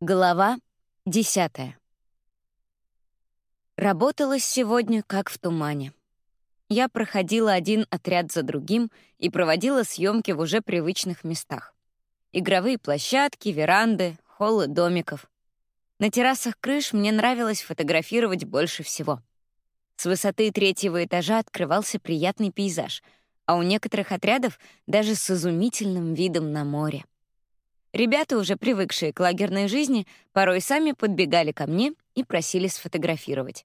Глава десятая. Работалось сегодня как в тумане. Я проходила один отряд за другим и проводила съемки в уже привычных местах. Игровые площадки, веранды, холлы домиков. На террасах крыш мне нравилось фотографировать больше всего. С высоты третьего этажа открывался приятный пейзаж, а у некоторых отрядов даже с изумительным видом на море. Ребята, уже привыкшие к лагерной жизни, порой сами подбегали ко мне и просили сфотографировать.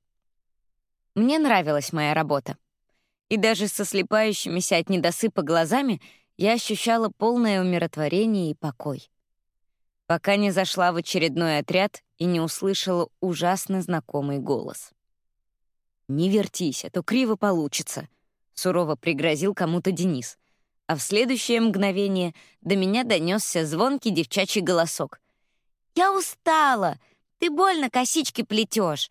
Мне нравилась моя работа. И даже со слепающимися от недосыпа глазами я ощущала полное умиротворение и покой. Пока не зашла в очередной отряд и не услышала ужасно знакомый голос. «Не вертись, а то криво получится», — сурово пригрозил кому-то Денис а в следующее мгновение до меня донесся звонкий девчачий голосок. «Я устала! Ты больно косички плетешь!»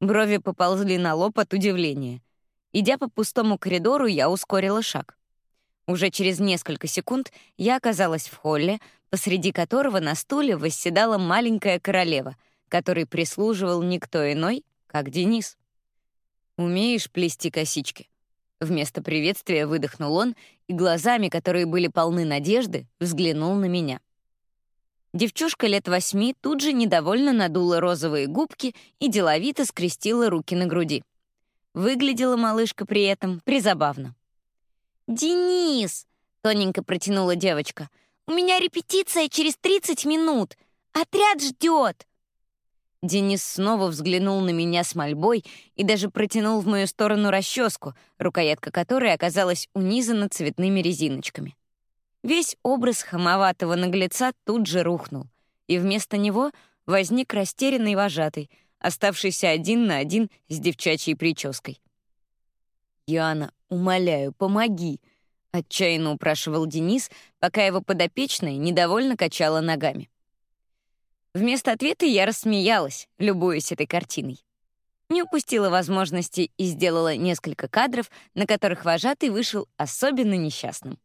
Брови поползли на лоб от удивления. Идя по пустому коридору, я ускорила шаг. Уже через несколько секунд я оказалась в холле, посреди которого на стуле восседала маленькая королева, которой прислуживал никто иной, как Денис. «Умеешь плести косички?» Вместо приветствия выдохнул он и глазами, которые были полны надежды, взглянул на меня. Девчушка лет восьми тут же недовольно надула розовые губки и деловито скрестила руки на груди. Выглядела малышка при этом призабавно. «Денис!» — тоненько протянула девочка. «У меня репетиция через 30 минут. Отряд ждет!» Денис снова взглянул на меня с мольбой и даже протянул в мою сторону расческу, рукоятка которой оказалась унизана цветными резиночками. Весь образ хамоватого наглеца тут же рухнул, и вместо него возник растерянный вожатый, оставшийся один на один с девчачьей прической. «Яна, умоляю, помоги!» — отчаянно упрашивал Денис, пока его подопечная недовольно качала ногами. Вместо ответа я рассмеялась, любуясь этой картиной. Не упустила возможности и сделала несколько кадров, на которых вожатый вышел особенно несчастным.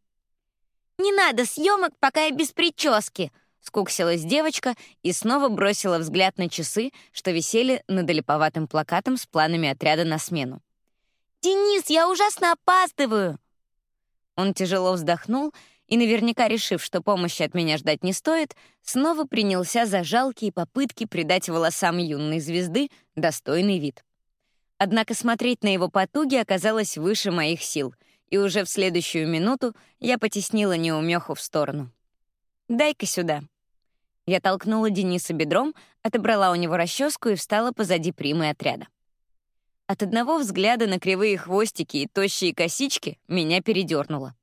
«Не надо съемок, пока я без прически!» — скуксилась девочка и снова бросила взгляд на часы, что висели над олиповатым плакатом с планами отряда на смену. «Денис, я ужасно опаздываю!» Он тяжело вздохнул и, наверняка решив, что помощи от меня ждать не стоит, снова принялся за жалкие попытки придать волосам юной звезды достойный вид. Однако смотреть на его потуги оказалось выше моих сил, и уже в следующую минуту я потеснила неумеху в сторону. «Дай-ка сюда». Я толкнула Дениса бедром, отобрала у него расческу и встала позади примы отряда. От одного взгляда на кривые хвостики и тощие косички меня передернуло.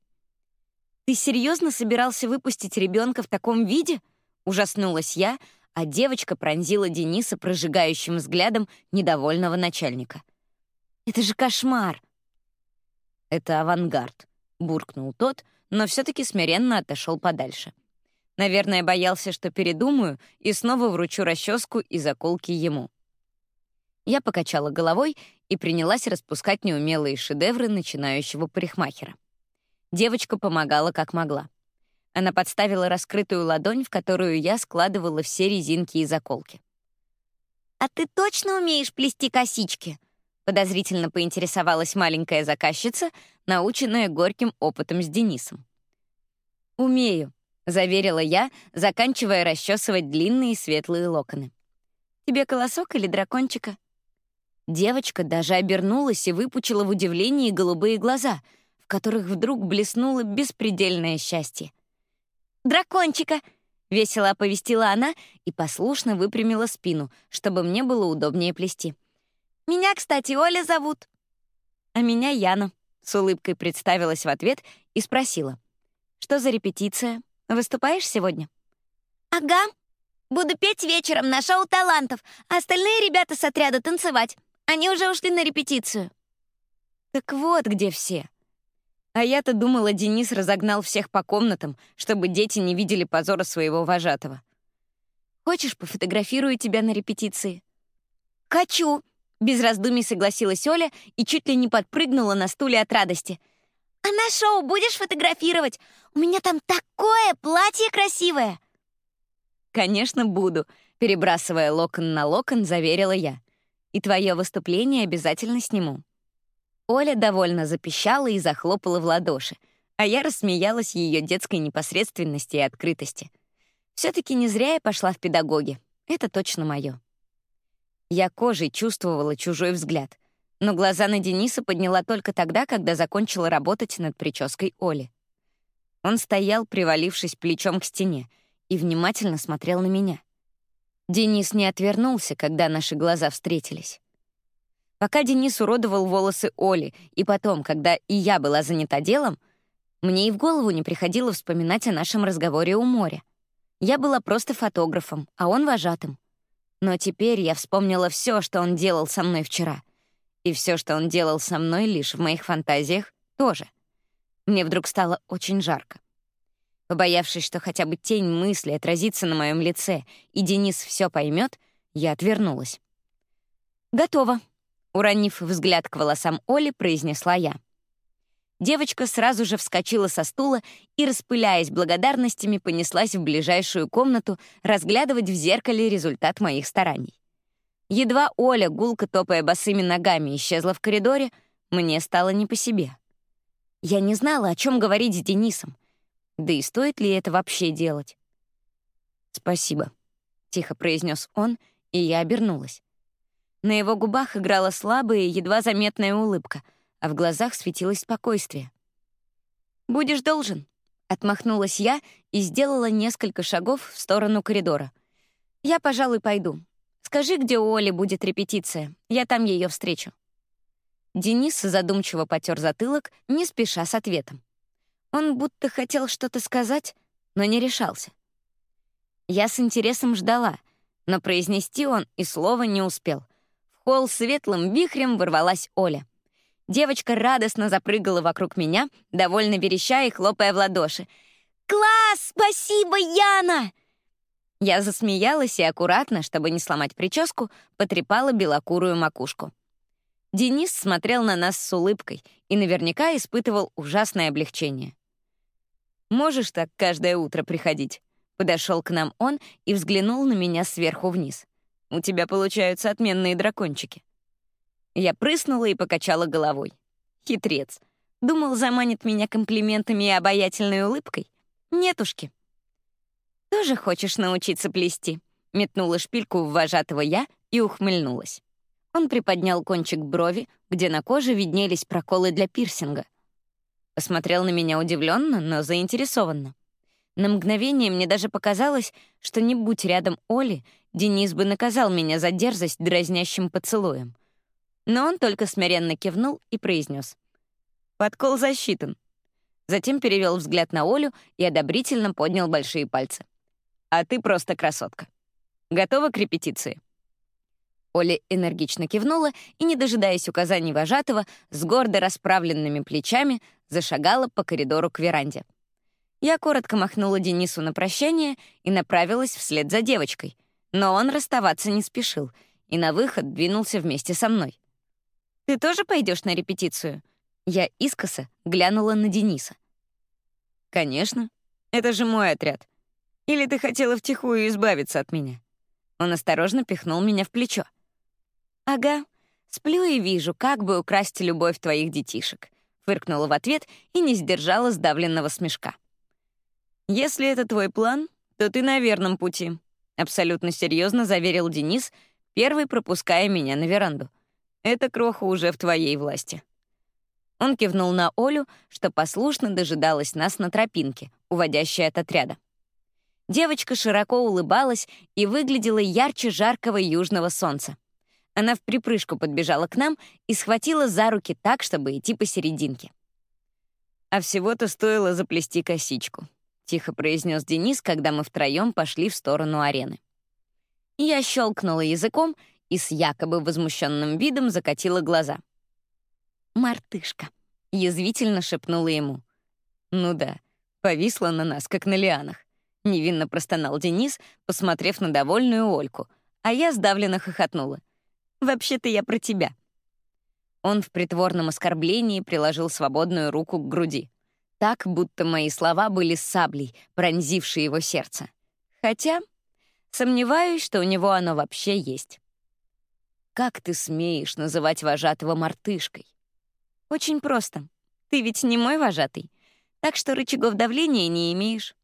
«Ты серьезно собирался выпустить ребенка в таком виде?» — ужаснулась я, а девочка пронзила Дениса прожигающим взглядом недовольного начальника. «Это же кошмар!» «Это авангард», — буркнул тот, но все таки смиренно отошел подальше. Наверное, боялся, что передумаю и снова вручу расческу и заколки ему. Я покачала головой и принялась распускать неумелые шедевры начинающего парикмахера. Девочка помогала как могла. Она подставила раскрытую ладонь, в которую я складывала все резинки и заколки. «А ты точно умеешь плести косички?» Подозрительно поинтересовалась маленькая заказчица, наученная горьким опытом с Денисом. «Умею», — заверила я, заканчивая расчесывать длинные светлые локоны. «Тебе колосок или дракончика?» Девочка даже обернулась и выпучила в удивлении голубые глаза — которых вдруг блеснуло беспредельное счастье. «Дракончика!» — весело оповестила она и послушно выпрямила спину, чтобы мне было удобнее плести. «Меня, кстати, Оля зовут». «А меня Яна», — с улыбкой представилась в ответ и спросила. «Что за репетиция? Выступаешь сегодня?» «Ага. Буду петь вечером на шоу талантов, а остальные ребята с отряда танцевать. Они уже ушли на репетицию». «Так вот где все», а я-то думала, Денис разогнал всех по комнатам, чтобы дети не видели позора своего вожатого. «Хочешь, пофотографирую тебя на репетиции?» «Хочу!» — без раздумий согласилась Оля и чуть ли не подпрыгнула на стуле от радости. «А на шоу будешь фотографировать? У меня там такое платье красивое!» «Конечно, буду», — перебрасывая локон на локон, заверила я. «И твое выступление обязательно сниму». Оля довольно запищала и захлопала в ладоши, а я рассмеялась ее детской непосредственности и открытости. все таки не зря я пошла в педагоги. Это точно мое. Я кожей чувствовала чужой взгляд, но глаза на Дениса подняла только тогда, когда закончила работать над прической Оли. Он стоял, привалившись плечом к стене, и внимательно смотрел на меня. Денис не отвернулся, когда наши глаза встретились. Пока Денис уродовал волосы Оли, и потом, когда и я была занята делом, мне и в голову не приходило вспоминать о нашем разговоре у моря. Я была просто фотографом, а он вожатым. Но теперь я вспомнила все, что он делал со мной вчера. И все, что он делал со мной лишь в моих фантазиях, тоже. Мне вдруг стало очень жарко. Побоявшись, что хотя бы тень мысли отразится на моем лице, и Денис все поймет, я отвернулась. «Готово», Уронив взгляд к волосам Оли, произнесла я. Девочка сразу же вскочила со стула и, распыляясь благодарностями, понеслась в ближайшую комнату разглядывать в зеркале результат моих стараний. Едва Оля, гулко топая босыми ногами, исчезла в коридоре, мне стало не по себе. Я не знала, о чем говорить с Денисом. Да и стоит ли это вообще делать? «Спасибо», — тихо произнес он, и я обернулась. На его губах играла слабая, едва заметная улыбка, а в глазах светилось спокойствие. «Будешь должен», — отмахнулась я и сделала несколько шагов в сторону коридора. «Я, пожалуй, пойду. Скажи, где у Оли будет репетиция. Я там ее встречу». Денис задумчиво потер затылок, не спеша с ответом. Он будто хотел что-то сказать, но не решался. Я с интересом ждала, но произнести он и слова не успел холл светлым вихрем ворвалась Оля. Девочка радостно запрыгала вокруг меня, довольно вереща и хлопая в ладоши. «Класс! Спасибо, Яна!» Я засмеялась и аккуратно, чтобы не сломать прическу, потрепала белокурую макушку. Денис смотрел на нас с улыбкой и наверняка испытывал ужасное облегчение. «Можешь так каждое утро приходить?» Подошел к нам он и взглянул на меня сверху вниз. У тебя получаются отменные дракончики». Я прыснула и покачала головой. Хитрец. Думал, заманит меня комплиментами и обаятельной улыбкой? Нетушки. «Тоже хочешь научиться плести?» Метнула шпильку в вожатого я и ухмыльнулась. Он приподнял кончик брови, где на коже виднелись проколы для пирсинга. Посмотрел на меня удивленно, но заинтересованно. На мгновение мне даже показалось, что не будь рядом Оли, Денис бы наказал меня за дерзость дразнящим поцелуем. Но он только смиренно кивнул и произнес: «Подкол засчитан». Затем перевел взгляд на Олю и одобрительно поднял большие пальцы. «А ты просто красотка. Готова к репетиции?» Оля энергично кивнула и, не дожидаясь указаний вожатого, с гордо расправленными плечами зашагала по коридору к веранде. Я коротко махнула Денису на прощание и направилась вслед за девочкой, но он расставаться не спешил и на выход двинулся вместе со мной. «Ты тоже пойдешь на репетицию?» Я искоса глянула на Дениса. «Конечно. Это же мой отряд. Или ты хотела втихую избавиться от меня?» Он осторожно пихнул меня в плечо. «Ага, сплю и вижу, как бы украсть любовь твоих детишек», фыркнула в ответ и не сдержала сдавленного смешка. «Если это твой план, то ты на верном пути», — абсолютно серьезно заверил Денис, первый пропуская меня на веранду. «Эта кроха уже в твоей власти». Он кивнул на Олю, что послушно дожидалась нас на тропинке, уводящей от отряда. Девочка широко улыбалась и выглядела ярче жаркого южного солнца. Она в припрыжку подбежала к нам и схватила за руки так, чтобы идти посерединке. А всего-то стоило заплести косичку тихо произнес Денис, когда мы втроем пошли в сторону арены. Я щелкнула языком и с якобы возмущенным видом закатила глаза. «Мартышка», — язвительно шепнула ему. «Ну да, повисла на нас, как на лианах», — невинно простонал Денис, посмотрев на довольную Ольку, а я сдавленно хохотнула. «Вообще-то я про тебя». Он в притворном оскорблении приложил свободную руку к груди так, будто мои слова были саблей, пронзившей его сердце. Хотя Сомневаюсь, что у него оно вообще есть. Как ты смеешь называть вожатого мартышкой? Очень просто. Ты ведь не мой вожатый, так что рычагов давления не имеешь.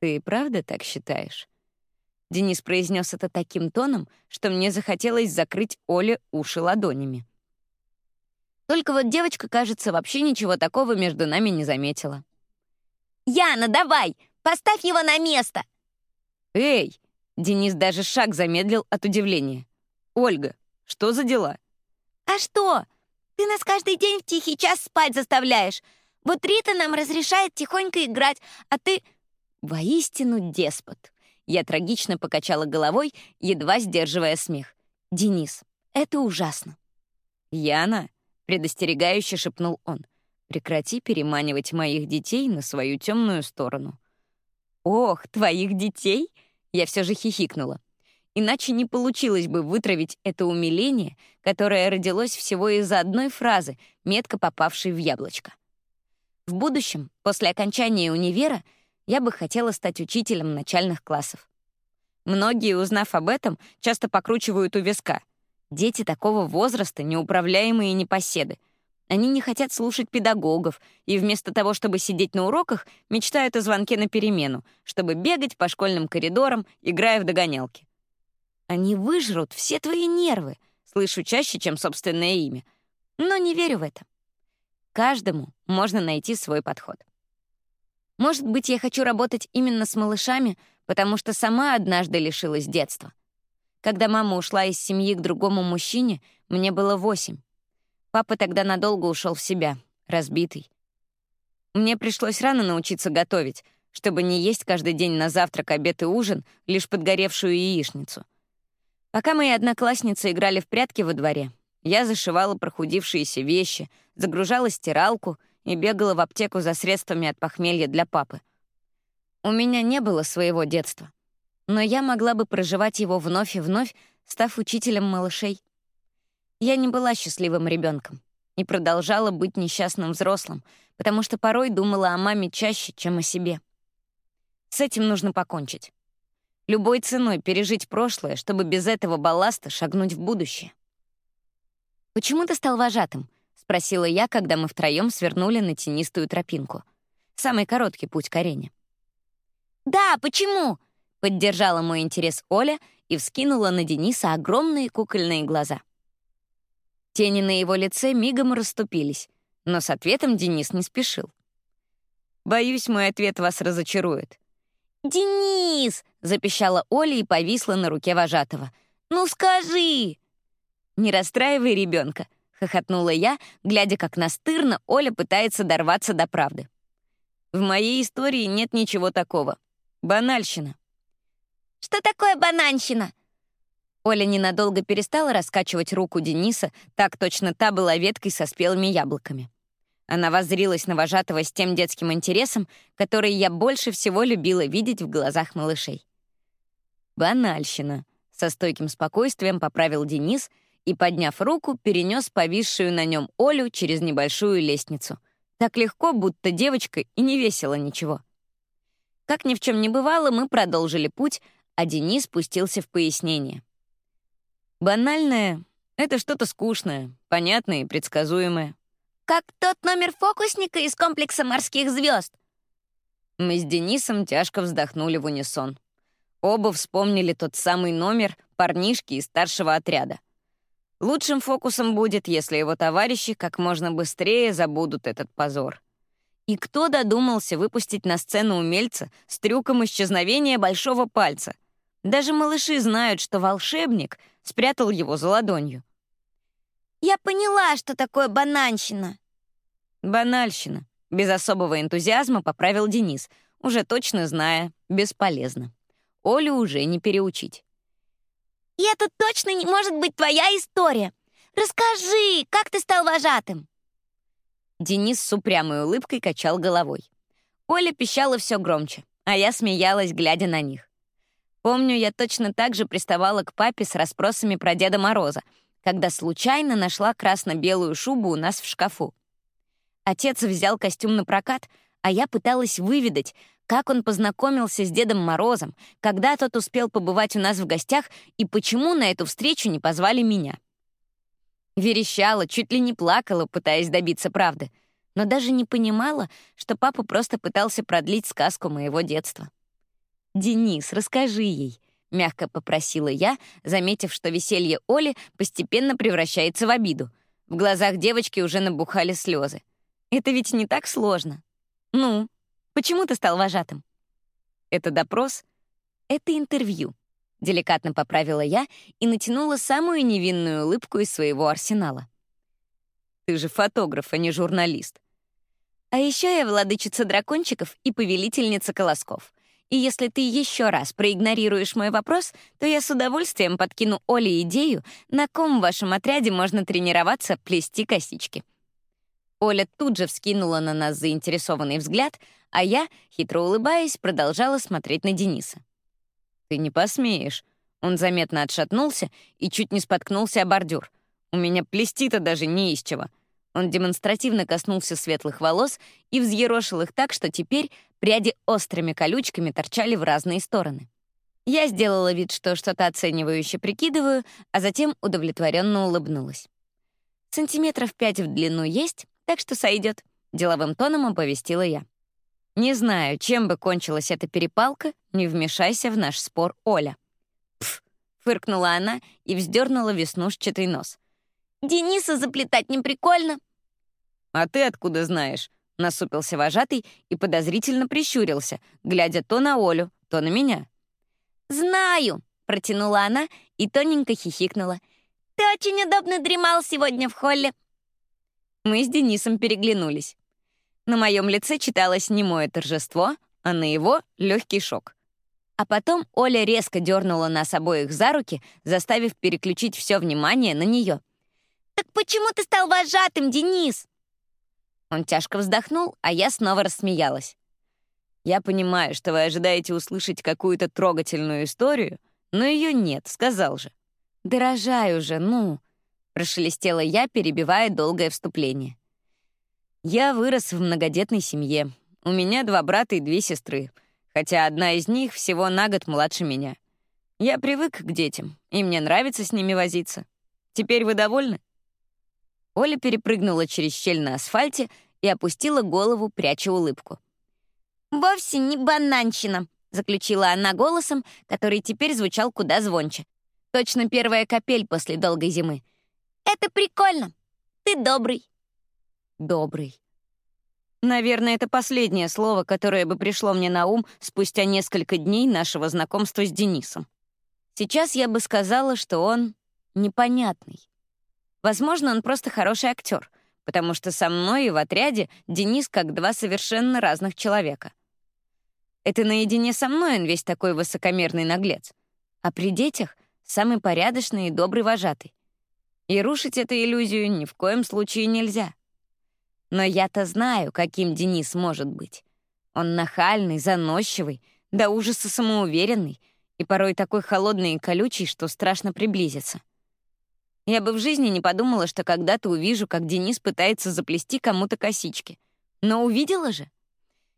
Ты правда так считаешь? Денис произнес это таким тоном, что мне захотелось закрыть Оле уши ладонями. Только вот девочка, кажется, вообще ничего такого между нами не заметила. «Яна, давай! Поставь его на место!» «Эй!» — Денис даже шаг замедлил от удивления. «Ольга, что за дела?» «А что? Ты нас каждый день в тихий час спать заставляешь. Вот Рита нам разрешает тихонько играть, а ты...» «Воистину деспот!» Я трагично покачала головой, едва сдерживая смех. «Денис, это ужасно». «Яна», — предостерегающе шепнул он, «прекрати переманивать моих детей на свою темную сторону». «Ох, твоих детей?» Я все же хихикнула. Иначе не получилось бы вытравить это умиление, которое родилось всего из-за одной фразы, метко попавшей в яблочко. В будущем, после окончания универа, я бы хотела стать учителем начальных классов. Многие, узнав об этом, часто покручивают у виска. Дети такого возраста — неуправляемые непоседы. Они не хотят слушать педагогов, и вместо того, чтобы сидеть на уроках, мечтают о звонке на перемену, чтобы бегать по школьным коридорам, играя в догонялки. Они выжрут все твои нервы, слышу чаще, чем собственное имя. Но не верю в это. Каждому можно найти свой подход. Может быть, я хочу работать именно с малышами, потому что сама однажды лишилась детства. Когда мама ушла из семьи к другому мужчине, мне было восемь. Папа тогда надолго ушел в себя, разбитый. Мне пришлось рано научиться готовить, чтобы не есть каждый день на завтрак, обед и ужин лишь подгоревшую яичницу. Пока мои одноклассницы играли в прятки во дворе, я зашивала прохудившиеся вещи, загружала стиралку и бегала в аптеку за средствами от похмелья для папы. У меня не было своего детства, но я могла бы проживать его вновь и вновь, став учителем малышей. Я не была счастливым ребенком и продолжала быть несчастным взрослым, потому что порой думала о маме чаще, чем о себе. С этим нужно покончить. Любой ценой пережить прошлое, чтобы без этого балласта шагнуть в будущее. «Почему ты стал вожатым?» — спросила я, когда мы втроем свернули на тенистую тропинку. Самый короткий путь к арене. «Да, почему?» — поддержала мой интерес Оля и вскинула на Дениса огромные кукольные глаза. Тени на его лице мигом расступились, но с ответом Денис не спешил. «Боюсь, мой ответ вас разочарует». «Денис!» — запищала Оля и повисла на руке вожатого. «Ну скажи!» «Не расстраивай ребенка, хохотнула я, глядя, как настырно Оля пытается дорваться до правды. «В моей истории нет ничего такого. Банальщина». «Что такое бананщина?» Оля ненадолго перестала раскачивать руку Дениса, так точно та была веткой со спелыми яблоками. Она воззрилась на вожатого с тем детским интересом, который я больше всего любила видеть в глазах малышей. «Банальщина», — со стойким спокойствием поправил Денис — и, подняв руку, перенес повисшую на нем Олю через небольшую лестницу. Так легко, будто девочка, и не весело ничего. Как ни в чем не бывало, мы продолжили путь, а Денис спустился в пояснение. Банальное — это что-то скучное, понятное и предсказуемое. Как тот номер фокусника из комплекса морских звезд. Мы с Денисом тяжко вздохнули в унисон. Оба вспомнили тот самый номер парнишки из старшего отряда. Лучшим фокусом будет, если его товарищи как можно быстрее забудут этот позор. И кто додумался выпустить на сцену умельца с трюком исчезновения большого пальца? Даже малыши знают, что волшебник спрятал его за ладонью. «Я поняла, что такое бананщина». «Банальщина», — без особого энтузиазма поправил Денис, уже точно зная, бесполезно. Олю уже не переучить. И это точно не может быть твоя история. Расскажи, как ты стал вожатым?» Денис с упрямой улыбкой качал головой. Оля пищала все громче, а я смеялась, глядя на них. Помню, я точно так же приставала к папе с расспросами про Деда Мороза, когда случайно нашла красно-белую шубу у нас в шкафу. Отец взял костюм на прокат, а я пыталась выведать, как он познакомился с Дедом Морозом, когда тот успел побывать у нас в гостях и почему на эту встречу не позвали меня. Верещала, чуть ли не плакала, пытаясь добиться правды, но даже не понимала, что папа просто пытался продлить сказку моего детства. «Денис, расскажи ей», — мягко попросила я, заметив, что веселье Оли постепенно превращается в обиду. В глазах девочки уже набухали слезы. «Это ведь не так сложно». «Ну, почему ты стал вожатым?» «Это допрос?» «Это интервью», — деликатно поправила я и натянула самую невинную улыбку из своего арсенала. «Ты же фотограф, а не журналист». «А еще я владычица дракончиков и повелительница колосков. И если ты еще раз проигнорируешь мой вопрос, то я с удовольствием подкину Оле идею, на ком в вашем отряде можно тренироваться плести косички». Оля тут же вскинула на нас заинтересованный взгляд, а я, хитро улыбаясь, продолжала смотреть на Дениса. «Ты не посмеешь». Он заметно отшатнулся и чуть не споткнулся о бордюр. «У меня плести-то даже не из чего». Он демонстративно коснулся светлых волос и взъерошил их так, что теперь пряди острыми колючками торчали в разные стороны. Я сделала вид, что что-то оценивающе прикидываю, а затем удовлетворенно улыбнулась. Сантиметров пять в длину есть, так что сойдет, деловым тоном оповестила я. Не знаю, чем бы кончилась эта перепалка, не вмешайся в наш спор, Оля. Пф, фыркнула она и вздернула веснушчатый нос. Дениса заплетать не прикольно. А ты откуда знаешь? Насупился вожатый и подозрительно прищурился, глядя то на Олю, то на меня. «Знаю», — протянула она и тоненько хихикнула. «Ты очень удобно дремал сегодня в холле. Мы с Денисом переглянулись. На моем лице читалось не мое торжество, а на его — легкий шок. А потом Оля резко дернула нас обоих за руки, заставив переключить все внимание на нее. «Так почему ты стал вожатым, Денис?» Он тяжко вздохнул, а я снова рассмеялась. «Я понимаю, что вы ожидаете услышать какую-то трогательную историю, но ее нет, сказал же. Дорожаю же, ну!» прошелестела я, перебивая долгое вступление. Я вырос в многодетной семье. У меня два брата и две сестры, хотя одна из них всего на год младше меня. Я привык к детям, и мне нравится с ними возиться. Теперь вы довольны?» Оля перепрыгнула через щель на асфальте и опустила голову, пряча улыбку. «Вовсе не бананщина», — заключила она голосом, который теперь звучал куда звонче. Точно первая капель после долгой зимы — это прикольно. Ты добрый. Добрый. Наверное, это последнее слово, которое бы пришло мне на ум спустя несколько дней нашего знакомства с Денисом. Сейчас я бы сказала, что он непонятный. Возможно, он просто хороший актер, потому что со мной и в отряде Денис как два совершенно разных человека. Это наедине со мной он весь такой высокомерный наглец, а при детях — самый порядочный и добрый вожатый. И рушить эту иллюзию ни в коем случае нельзя. Но я-то знаю, каким Денис может быть. Он нахальный, заносчивый, до ужаса самоуверенный и порой такой холодный и колючий, что страшно приблизиться. Я бы в жизни не подумала, что когда-то увижу, как Денис пытается заплести кому-то косички. Но увидела же.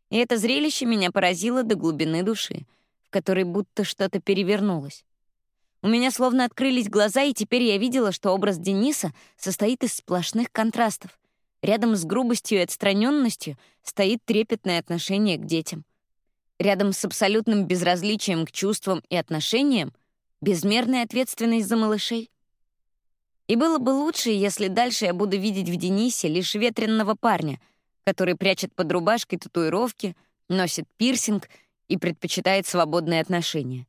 И это зрелище меня поразило до глубины души, в которой будто что-то перевернулось. У меня словно открылись глаза, и теперь я видела, что образ Дениса состоит из сплошных контрастов. Рядом с грубостью и отстраненностью стоит трепетное отношение к детям. Рядом с абсолютным безразличием к чувствам и отношениям — безмерная ответственность за малышей. И было бы лучше, если дальше я буду видеть в Денисе лишь ветренного парня, который прячет под рубашкой татуировки, носит пирсинг и предпочитает свободные отношения.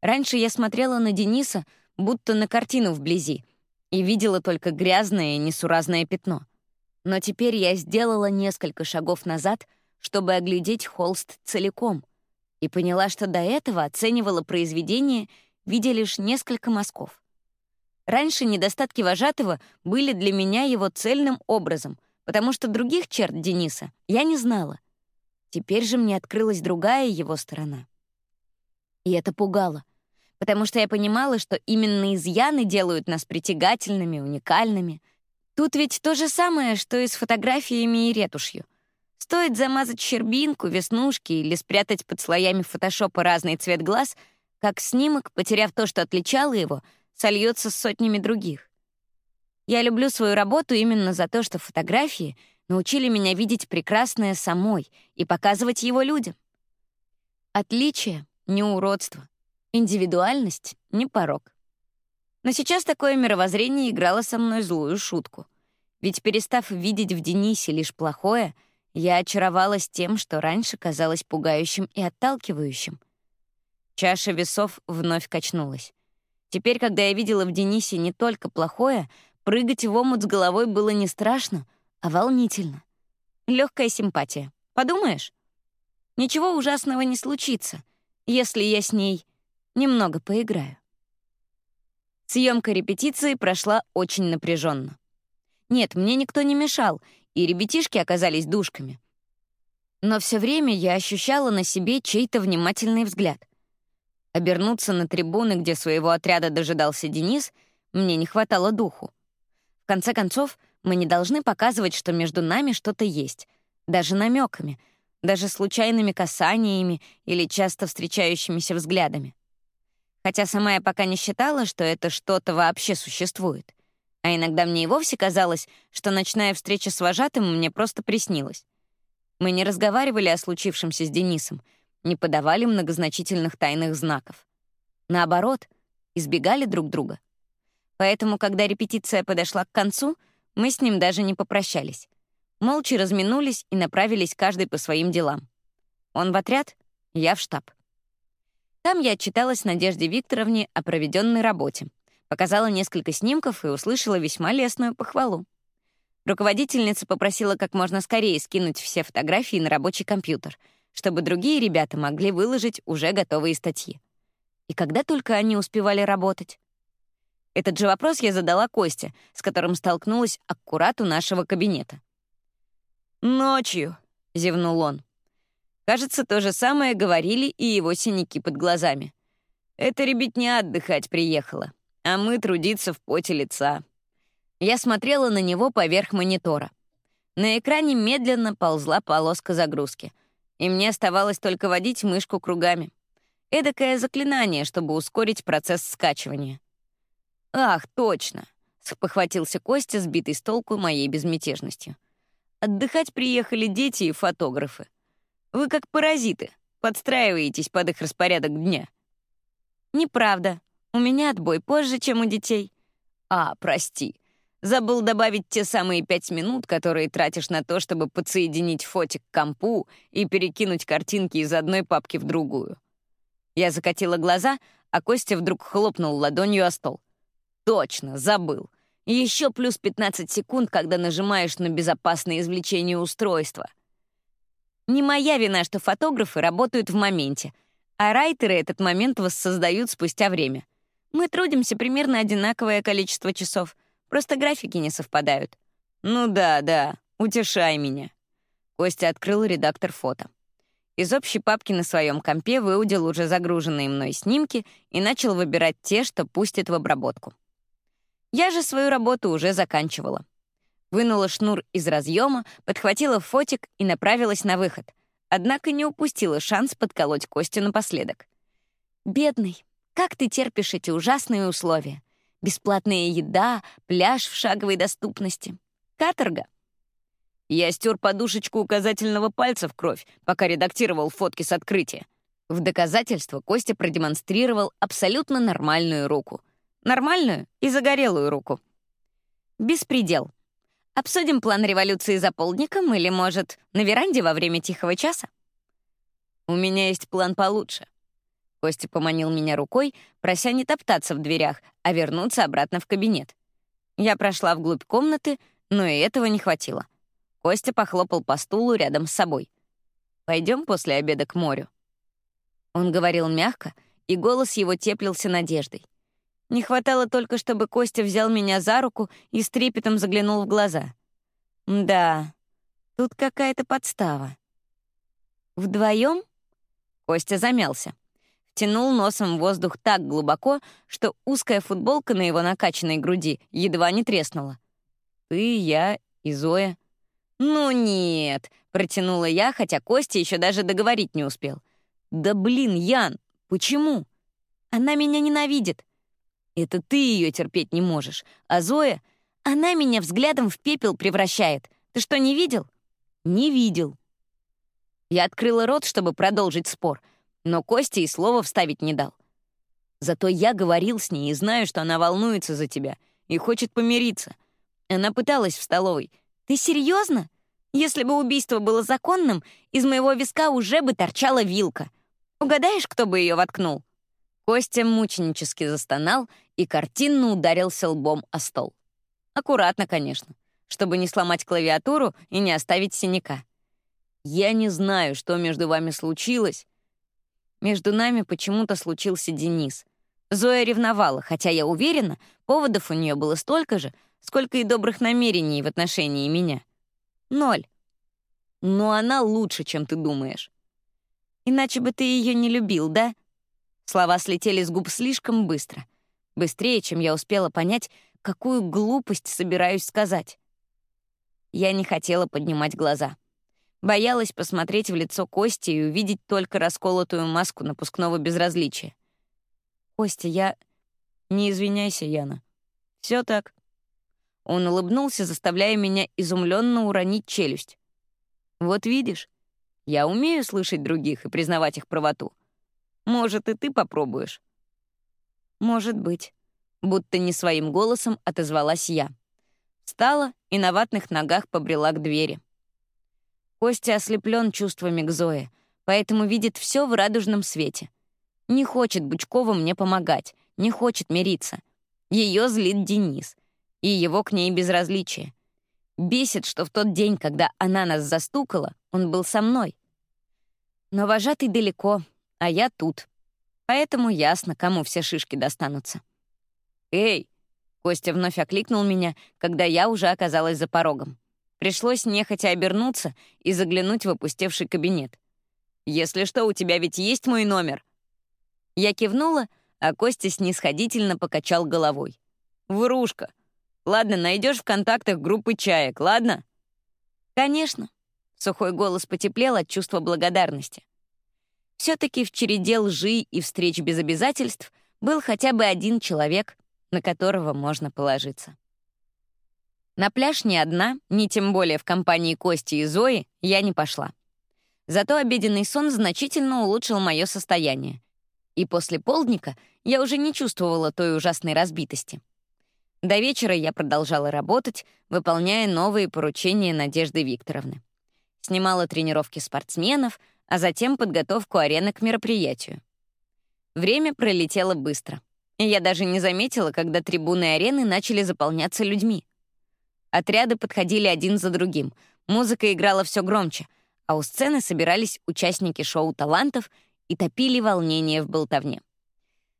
Раньше я смотрела на Дениса, будто на картину вблизи, и видела только грязное и несуразное пятно. Но теперь я сделала несколько шагов назад, чтобы оглядеть холст целиком, и поняла, что до этого оценивала произведение, видя лишь несколько мазков. Раньше недостатки вожатого были для меня его цельным образом, потому что других черт Дениса я не знала. Теперь же мне открылась другая его сторона. И это пугало — потому что я понимала, что именно изъяны делают нас притягательными, уникальными. Тут ведь то же самое, что и с фотографиями и ретушью. Стоит замазать щербинку, веснушки или спрятать под слоями фотошопа разный цвет глаз, как снимок, потеряв то, что отличало его, сольется с сотнями других. Я люблю свою работу именно за то, что фотографии научили меня видеть прекрасное самой и показывать его людям. Отличие — не уродство. Индивидуальность — не порог. Но сейчас такое мировоззрение играло со мной злую шутку. Ведь перестав видеть в Денисе лишь плохое, я очаровалась тем, что раньше казалось пугающим и отталкивающим. Чаша весов вновь качнулась. Теперь, когда я видела в Денисе не только плохое, прыгать в омут с головой было не страшно, а волнительно. Легкая симпатия. Подумаешь? Ничего ужасного не случится, если я с ней немного поиграю. Съемка репетиции прошла очень напряженно. Нет, мне никто не мешал, и ребятишки оказались душками. Но все время я ощущала на себе чей-то внимательный взгляд. Обернуться на трибуны, где своего отряда дожидался Денис, мне не хватало духу. В конце концов, мы не должны показывать, что между нами что-то есть, даже намеками, даже случайными касаниями или часто встречающимися взглядами хотя сама я пока не считала, что это что-то вообще существует. А иногда мне и вовсе казалось, что ночная встреча с вожатым мне просто приснилась. Мы не разговаривали о случившемся с Денисом, не подавали многозначительных тайных знаков. Наоборот, избегали друг друга. Поэтому, когда репетиция подошла к концу, мы с ним даже не попрощались. Молча разминулись и направились каждый по своим делам. Он в отряд, я в штаб. Там я отчиталась Надежде Викторовне о проведенной работе, показала несколько снимков и услышала весьма лестную похвалу. Руководительница попросила как можно скорее скинуть все фотографии на рабочий компьютер, чтобы другие ребята могли выложить уже готовые статьи. И когда только они успевали работать? Этот же вопрос я задала Косте, с которым столкнулась аккурат у нашего кабинета. «Ночью», — зевнул он. Кажется, то же самое говорили и его синяки под глазами. Это ребятня отдыхать приехала, а мы трудиться в поте лица. Я смотрела на него поверх монитора. На экране медленно ползла полоска загрузки, и мне оставалось только водить мышку кругами. Эдакое заклинание, чтобы ускорить процесс скачивания. «Ах, точно!» — спохватился Костя, сбитый с толку моей безмятежностью. «Отдыхать приехали дети и фотографы. Вы как паразиты, подстраиваетесь под их распорядок дня. Неправда. У меня отбой позже, чем у детей. А, прости. Забыл добавить те самые пять минут, которые тратишь на то, чтобы подсоединить фотик к компу и перекинуть картинки из одной папки в другую. Я закатила глаза, а Костя вдруг хлопнул ладонью о стол. Точно, забыл. Еще плюс 15 секунд, когда нажимаешь на безопасное извлечение устройства. Не моя вина, что фотографы работают в моменте, а райтеры этот момент воссоздают спустя время. Мы трудимся примерно одинаковое количество часов, просто графики не совпадают. Ну да, да, утешай меня. Костя открыл редактор фото. Из общей папки на своем компе выудил уже загруженные мной снимки и начал выбирать те, что пустит в обработку. Я же свою работу уже заканчивала вынула шнур из разъема, подхватила фотик и направилась на выход. Однако не упустила шанс подколоть Костю напоследок. «Бедный, как ты терпишь эти ужасные условия? Бесплатная еда, пляж в шаговой доступности. Каторга». Я стер подушечку указательного пальца в кровь, пока редактировал фотки с открытия. В доказательство Костя продемонстрировал абсолютно нормальную руку. Нормальную и загорелую руку. Беспредел. Обсудим план революции за полдником или, может, на веранде во время тихого часа? У меня есть план получше. Костя поманил меня рукой, прося не топтаться в дверях, а вернуться обратно в кабинет. Я прошла вглубь комнаты, но и этого не хватило. Костя похлопал по стулу рядом с собой. Пойдем после обеда к морю. Он говорил мягко, и голос его теплился надеждой. Не хватало только, чтобы Костя взял меня за руку и с трепетом заглянул в глаза. Да, тут какая-то подстава. Вдвоем? Костя замялся. Втянул носом воздух так глубоко, что узкая футболка на его накачанной груди едва не треснула. Ты, я и Зоя. «Ну нет», — протянула я, хотя Костя еще даже договорить не успел. «Да блин, Ян, почему? Она меня ненавидит». «Это ты ее терпеть не можешь, а Зоя...» «Она меня взглядом в пепел превращает. Ты что, не видел?» «Не видел». Я открыла рот, чтобы продолжить спор, но Костя и слова вставить не дал. Зато я говорил с ней и знаю, что она волнуется за тебя и хочет помириться. Она пыталась в столовой. «Ты серьезно? Если бы убийство было законным, из моего виска уже бы торчала вилка. Угадаешь, кто бы ее воткнул?» Костя мученически застонал и картинно ударился лбом о стол. Аккуратно, конечно, чтобы не сломать клавиатуру и не оставить синяка. «Я не знаю, что между вами случилось». Между нами почему-то случился Денис. Зоя ревновала, хотя я уверена, поводов у нее было столько же, сколько и добрых намерений в отношении меня. Ноль. Но она лучше, чем ты думаешь. Иначе бы ты ее не любил, да? Слова слетели с губ слишком быстро. Быстрее, чем я успела понять, какую глупость собираюсь сказать. Я не хотела поднимать глаза. Боялась посмотреть в лицо Кости и увидеть только расколотую маску напускного безразличия. «Костя, я...» «Не извиняйся, Яна. Все так». Он улыбнулся, заставляя меня изумленно уронить челюсть. «Вот видишь, я умею слышать других и признавать их правоту. Может, и ты попробуешь?» «Может быть», — будто не своим голосом отозвалась я. Встала и на ватных ногах побрела к двери. Костя ослеплен чувствами к Зое, поэтому видит все в радужном свете. Не хочет Бучкова мне помогать, не хочет мириться. Ее злит Денис, и его к ней безразличие. Бесит, что в тот день, когда она нас застукала, он был со мной. Но вожатый далеко, а я тут. Поэтому ясно, кому все шишки достанутся. «Эй!» — Костя вновь окликнул меня, когда я уже оказалась за порогом. Пришлось нехотя обернуться и заглянуть в опустевший кабинет. «Если что, у тебя ведь есть мой номер?» Я кивнула, а Костя снисходительно покачал головой. «Врушка. Ладно, найдешь в контактах группы чаек, ладно?» «Конечно». Сухой голос потеплел от чувства благодарности. Все-таки в череде лжи и встреч без обязательств был хотя бы один человек, на которого можно положиться. На пляж ни одна, ни тем более в компании Кости и Зои, я не пошла. Зато обеденный сон значительно улучшил мое состояние. И после полдника я уже не чувствовала той ужасной разбитости. До вечера я продолжала работать, выполняя новые поручения Надежды Викторовны. Снимала тренировки спортсменов — а затем подготовку арены к мероприятию. Время пролетело быстро, и я даже не заметила, когда трибуны арены начали заполняться людьми. Отряды подходили один за другим, музыка играла все громче, а у сцены собирались участники шоу талантов и топили волнение в болтовне.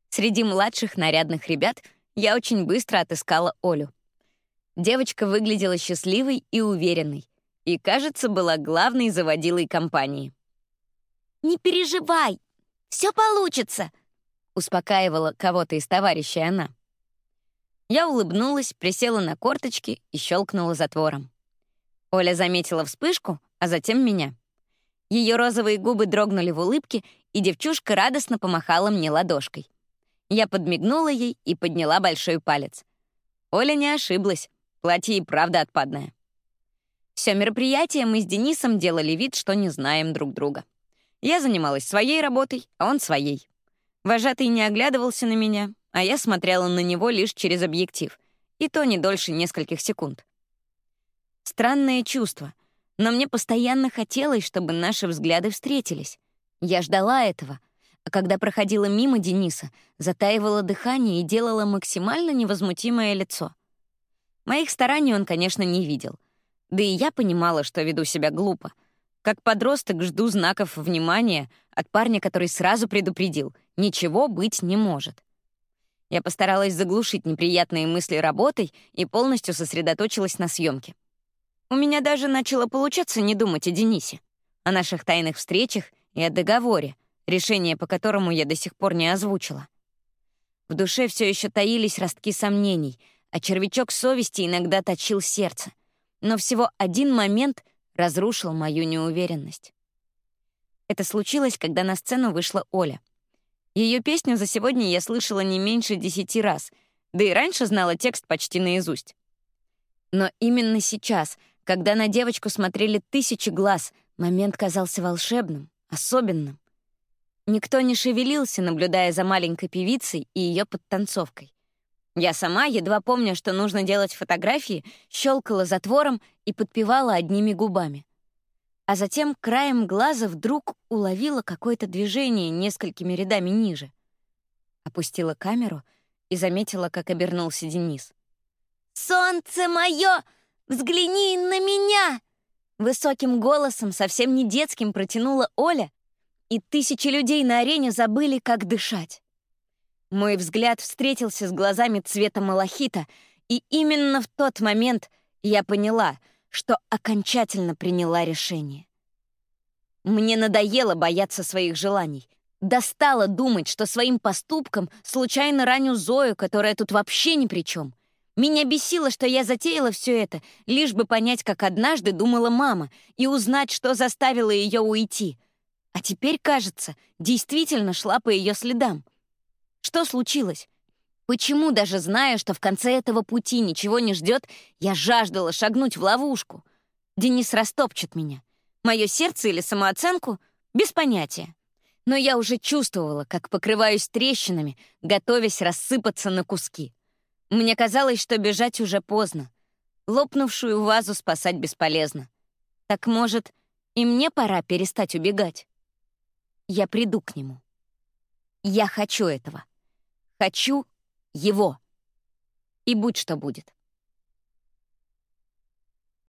Среди младших нарядных ребят я очень быстро отыскала Олю. Девочка выглядела счастливой и уверенной, и, кажется, была главной заводилой компании. «Не переживай, все получится», — успокаивала кого-то из товарищей она. Я улыбнулась, присела на корточки и щелкнула затвором. Оля заметила вспышку, а затем меня. Ее розовые губы дрогнули в улыбке, и девчушка радостно помахала мне ладошкой. Я подмигнула ей и подняла большой палец. Оля не ошиблась, платье и правда отпадное. Все мероприятие мы с Денисом делали вид, что не знаем друг друга. Я занималась своей работой, а он своей. Вожатый не оглядывался на меня, а я смотрела на него лишь через объектив, и то не дольше нескольких секунд. Странное чувство, но мне постоянно хотелось, чтобы наши взгляды встретились. Я ждала этого, а когда проходила мимо Дениса, затаивала дыхание и делала максимально невозмутимое лицо. Моих стараний он, конечно, не видел. Да и я понимала, что веду себя глупо — как подросток жду знаков внимания от парня, который сразу предупредил, ничего быть не может. Я постаралась заглушить неприятные мысли работой и полностью сосредоточилась на съемке. У меня даже начало получаться не думать о Денисе, о наших тайных встречах и о договоре, решение по которому я до сих пор не озвучила. В душе все еще таились ростки сомнений, а червячок совести иногда точил сердце. но всего один момент разрушил мою неуверенность. Это случилось, когда на сцену вышла Оля. Ее песню за сегодня я слышала не меньше десяти раз, да и раньше знала текст почти наизусть. Но именно сейчас, когда на девочку смотрели тысячи глаз, момент казался волшебным, особенным. Никто не шевелился, наблюдая за маленькой певицей и ее подтанцовкой. Я сама, едва помня, что нужно делать фотографии, щелкала затвором и подпевала одними губами. А затем краем глаза вдруг уловила какое-то движение несколькими рядами ниже. Опустила камеру и заметила, как обернулся Денис. «Солнце мое, взгляни на меня!» Высоким голосом, совсем не детским, протянула Оля, и тысячи людей на арене забыли, как дышать. Мой взгляд встретился с глазами цвета малахита, и именно в тот момент я поняла, что окончательно приняла решение. Мне надоело бояться своих желаний. Достало думать, что своим поступком случайно раню Зою, которая тут вообще ни при чем. Меня бесило, что я затеяла все это, лишь бы понять, как однажды думала мама, и узнать, что заставило ее уйти — а теперь, кажется, действительно шла по ее следам. Что случилось? Почему, даже зная, что в конце этого пути ничего не ждет, я жаждала шагнуть в ловушку? Денис растопчет меня. Мое сердце или самооценку? Без понятия. Но я уже чувствовала, как покрываюсь трещинами, готовясь рассыпаться на куски. Мне казалось, что бежать уже поздно. Лопнувшую вазу спасать бесполезно. Так, может, и мне пора перестать убегать? Я приду к нему. Я хочу этого. Хочу его. И будь что будет.